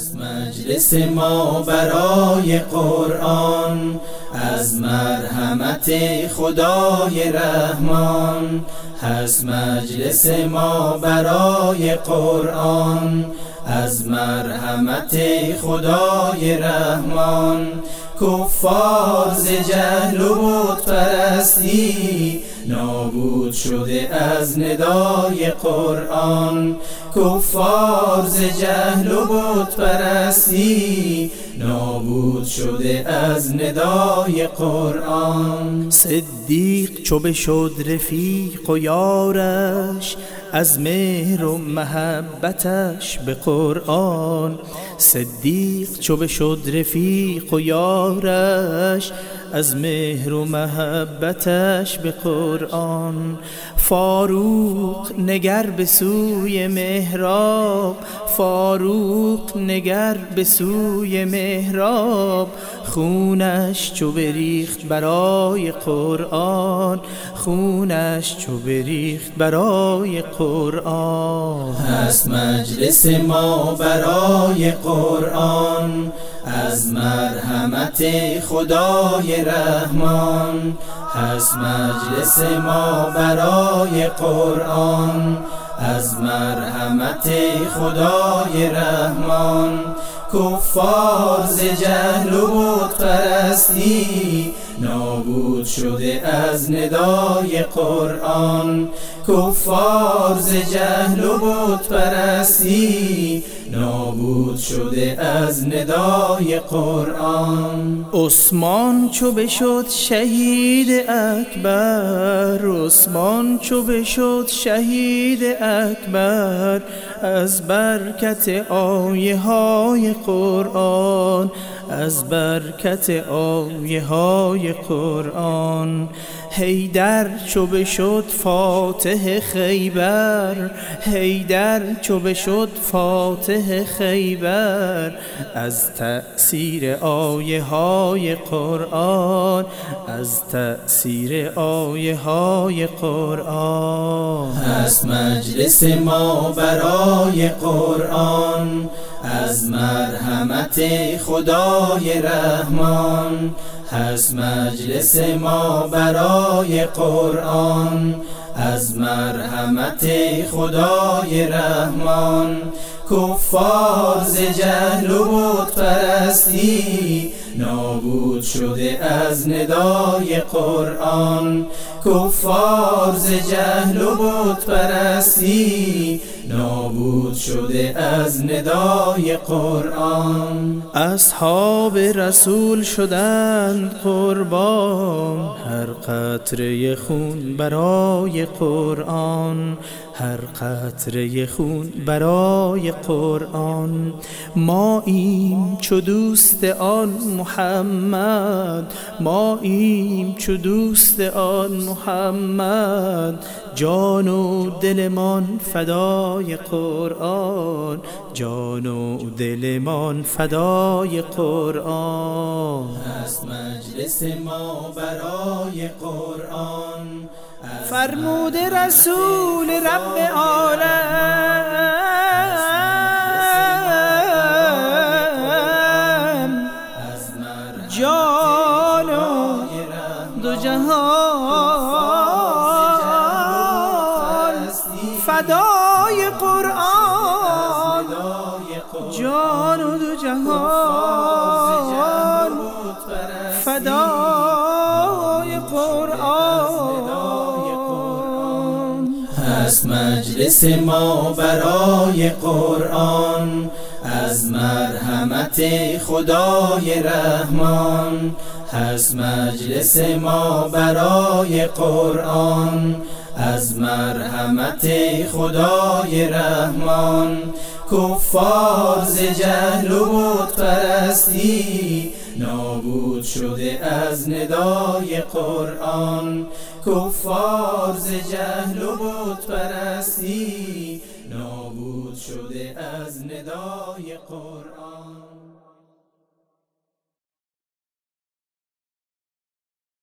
از مجلس ما برای قرآن از مرحمت خدای رحمان هست مجلس ما برای قرآن از مرحمت خدای رحمان. کفار ز جهل و بود پرستی نابود شده از ندای قرآن. کفار ز جهل و بود پرستی نابود شده از ندای قرآن. صدیق چو بشد رفیق و یارش از مهر و محبتش به قرآن. صدیق چو بشد رفیق و یارش از مهر و محبتش به قرآن. فاروق نگر به سوی مهراب فاروق نگر به سوی مهراب خونش چو بریخت برای قرآن. خونش چو بریخت برای قرآن. هست مجلس ما برای قرآن. از مرحمت خدای رحمان هست مجلس ما برای قرآن از مرحمت خدای رحمان. کفار ز جهل و بود پرستی نابود شده از ندای قرآن. کفار ز جهل و بود پرستی نابود شده از ندای قرآن. عثمان چو بشد شهید اکبر عثمان چو بشد شهید اکبر از برکت آیه های قرآن از برکت آیه های قرآن. هیدر چو بشد فاتح خیبر هیدر چو بشد فاتح خیبر. از تأثیر آیه های قرآن از تأثیر آیه های قرآن. از مجلس ما برای قرآن از مرحمت خدای رحمان. هست مجلس ما برای قرآن از مرحمت خدای رحمان. کفار ز جهل و بود پرستی نابود شده از ندای قرآن. کفار ز جهل و بود پرستی نابود شده از ندای قرآن. اصحاب رسول شدند قربان هر قطره خون برای قرآن هر قطره خون برای قرآن. ما این چو دوست آن محمد ما این چو دوست آن محمد. جان و دلمان فدای قرآن. جان و دلمان فدای قرآن. از مجلس ما برای قرآن. فرمود رسول رب عالم جان و دو جهان. فدای قرآن. جان و دو جهان. فدای قرآن. از مجلس ما برای قرآن. از مرحمت خدای رحمان. هست مجلس ما برای قرآن. از مرحمت خدای رحمان. کفار ز جهل و بود پرستی نابود شده از ندای قرآن. کفار ز جهل و بود پرستی نابود شده از ندای قرآن.